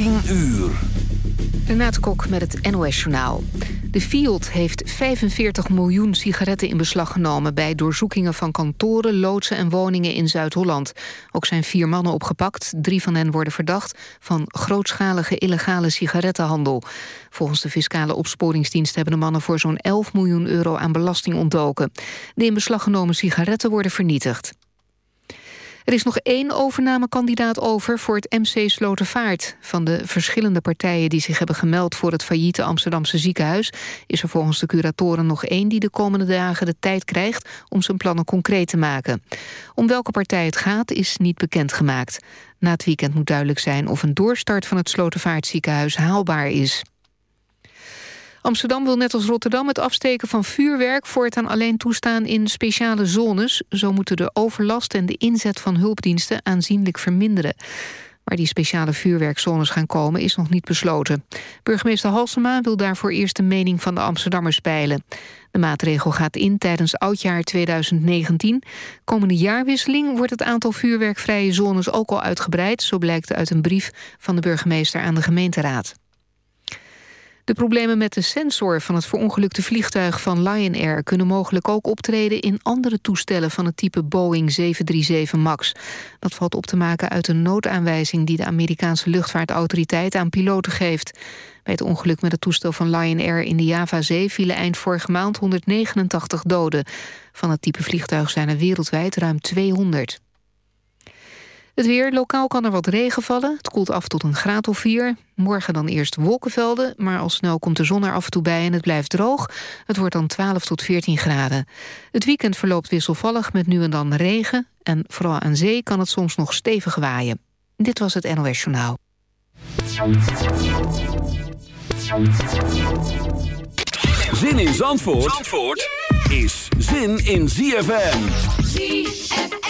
10 uur. Renate Kok met het NOS Journaal. De Fiat heeft 45 miljoen sigaretten in beslag genomen... bij doorzoekingen van kantoren, loodsen en woningen in Zuid-Holland. Ook zijn vier mannen opgepakt. Drie van hen worden verdacht van grootschalige illegale sigarettenhandel. Volgens de fiscale opsporingsdienst hebben de mannen... voor zo'n 11 miljoen euro aan belasting ontdoken. De in beslag genomen sigaretten worden vernietigd. Er is nog één overnamekandidaat over voor het MC Slotervaart. Van de verschillende partijen die zich hebben gemeld... voor het failliete Amsterdamse ziekenhuis... is er volgens de curatoren nog één die de komende dagen de tijd krijgt... om zijn plannen concreet te maken. Om welke partij het gaat is niet bekendgemaakt. Na het weekend moet duidelijk zijn of een doorstart van het Slotervaartziekenhuis haalbaar is. Amsterdam wil net als Rotterdam het afsteken van vuurwerk... voortaan alleen toestaan in speciale zones. Zo moeten de overlast en de inzet van hulpdiensten aanzienlijk verminderen. Waar die speciale vuurwerkzones gaan komen is nog niet besloten. Burgemeester Halsema wil daarvoor eerst de mening van de Amsterdammers peilen. De maatregel gaat in tijdens oudjaar 2019. Komende jaarwisseling wordt het aantal vuurwerkvrije zones ook al uitgebreid... zo blijkt uit een brief van de burgemeester aan de gemeenteraad. De problemen met de sensor van het verongelukte vliegtuig van Lion Air... kunnen mogelijk ook optreden in andere toestellen van het type Boeing 737 MAX. Dat valt op te maken uit een noodaanwijzing... die de Amerikaanse luchtvaartautoriteit aan piloten geeft. Bij het ongeluk met het toestel van Lion Air in de Javazee... vielen eind vorige maand 189 doden. Van het type vliegtuig zijn er wereldwijd ruim 200. Het weer, lokaal kan er wat regen vallen. Het koelt af tot een graad of 4. Morgen dan eerst wolkenvelden, maar al snel komt de zon er af en toe bij en het blijft droog. Het wordt dan 12 tot 14 graden. Het weekend verloopt wisselvallig met nu en dan regen. En vooral aan zee kan het soms nog stevig waaien. Dit was het NOS Journaal. Zin in Zandvoort, Zandvoort is zin in ZFM. ZFM.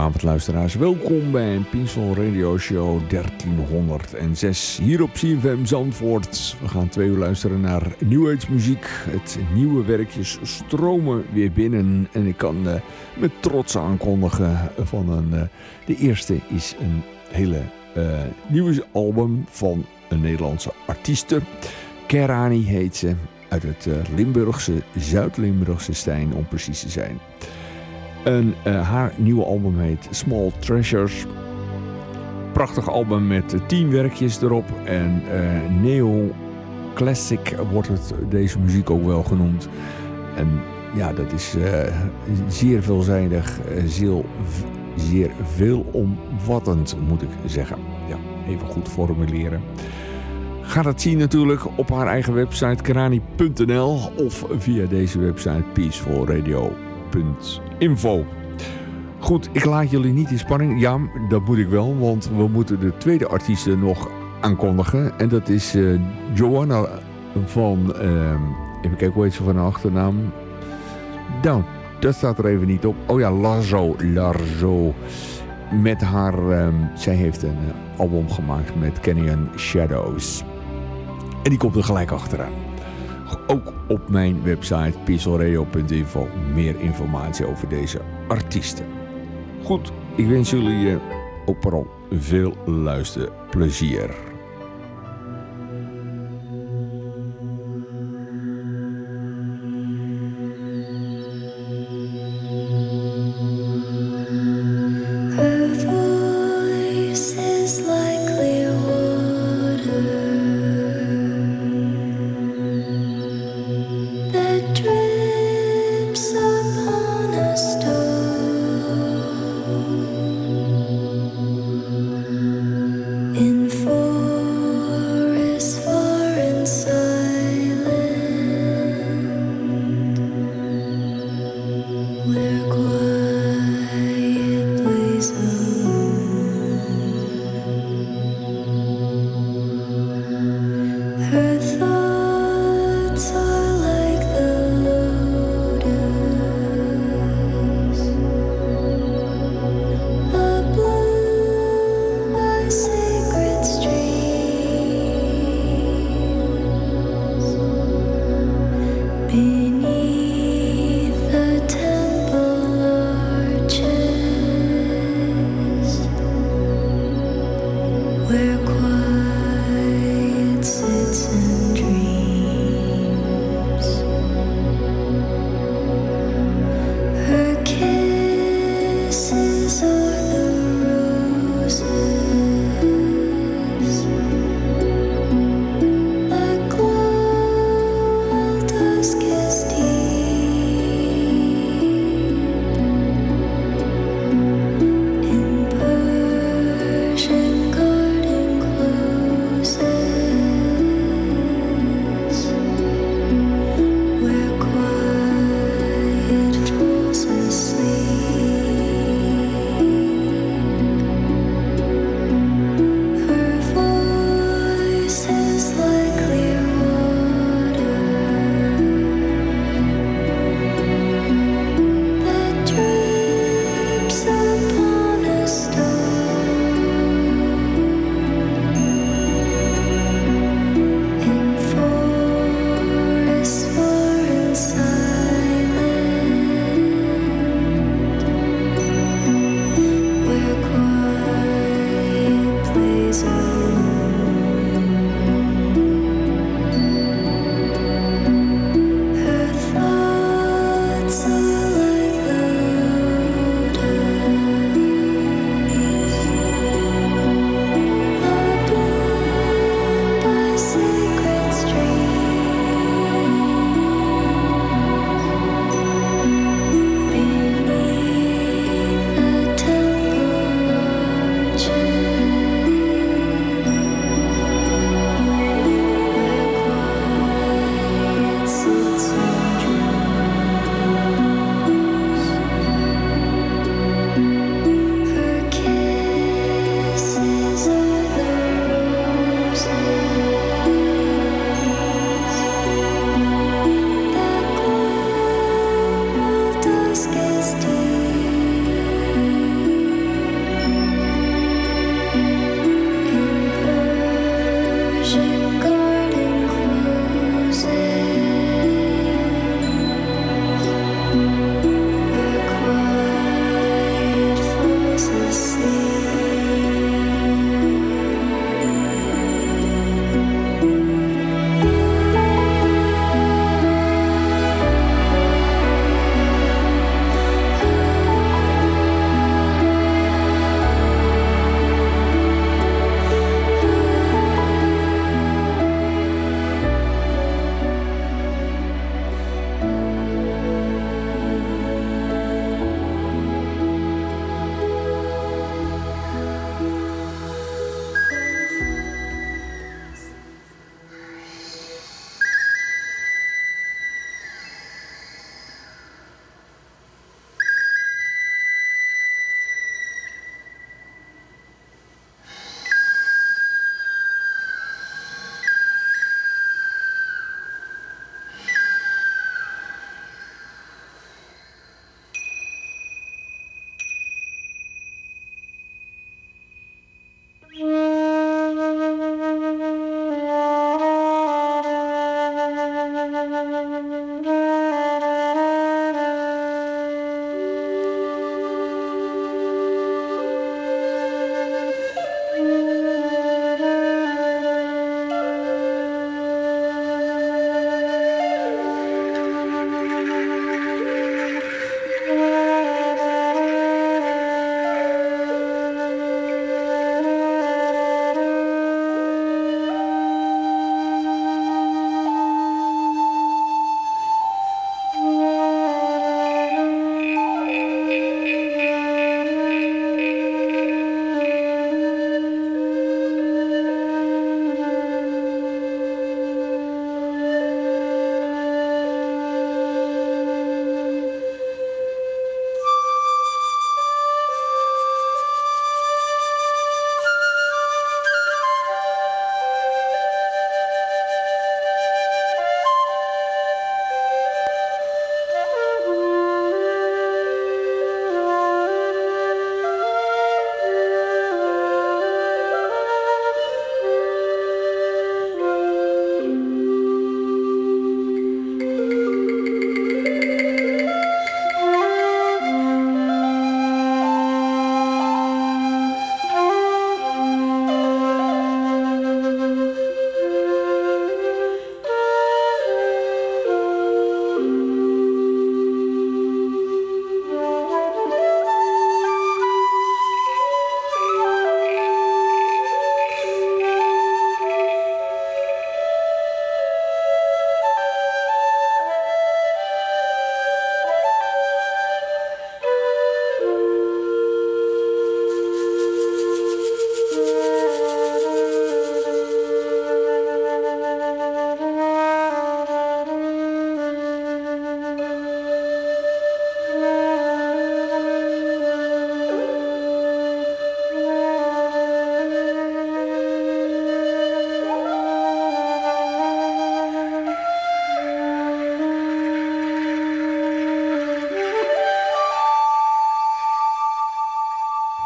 Hele goede avond luisteraars. Welkom bij een Peaceful Radio Show 1306 hier op CFM Zandvoort. We gaan twee uur luisteren naar New Age muziek. Het nieuwe werkjes stromen weer binnen. En ik kan uh, met trots aankondigen van een... Uh, de eerste is een hele uh, nieuwe album van een Nederlandse artieste. Kerani heet ze. Uit het Limburgse, Zuid-Limburgse Stijn om precies te zijn. En uh, haar nieuwe album heet Small Treasures. Prachtig album met tien werkjes erop. En uh, neo classic wordt het, deze muziek ook wel genoemd. En ja, dat is zeer veelzijdig, zeer, zeer veelomvattend moet ik zeggen. Ja, even goed formuleren. Ga dat zien natuurlijk op haar eigen website karani.nl of via deze website peacefulradio.nl info. Goed, ik laat jullie niet in spanning. Ja, dat moet ik wel, want we moeten de tweede artieste nog aankondigen. En dat is uh, Joanna van... Uh, even kijken, hoe heet van haar achternaam? Nou, dat staat er even niet op. Oh ja, Larzo. Larzo. Met haar... Um, zij heeft een album gemaakt met Canyon Shadows. En die komt er gelijk achteraan ook op mijn website pieselradio.info meer informatie over deze artiesten. Goed, ik wens jullie ook vooral veel luisterplezier.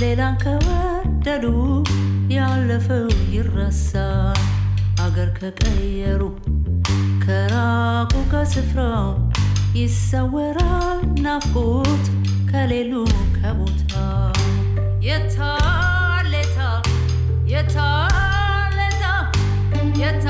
ሌላን ከወደዱ ያለፈው ይረሳል። አገር ከቀየሩ ከራቁ ከስፍራው ይሰወራል ናፍቆት ከሌሉ ከቦታ የታሌታ የታሌታ የታሌታ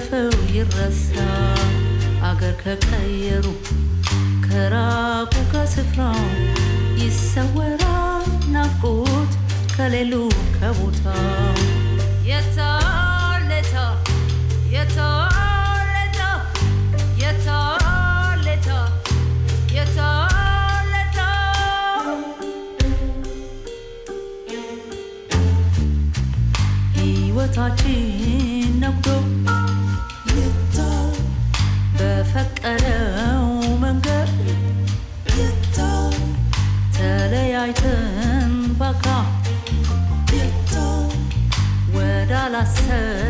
ያለፈው ይረሳል። አገር ከቀየሩ ከራቁ ከስፍራው ይሰወራል ናፍቆት ከሌሉ ከቦታው የታለታ የታለታ የታለታ የታለታ ሕይወታችን nasıl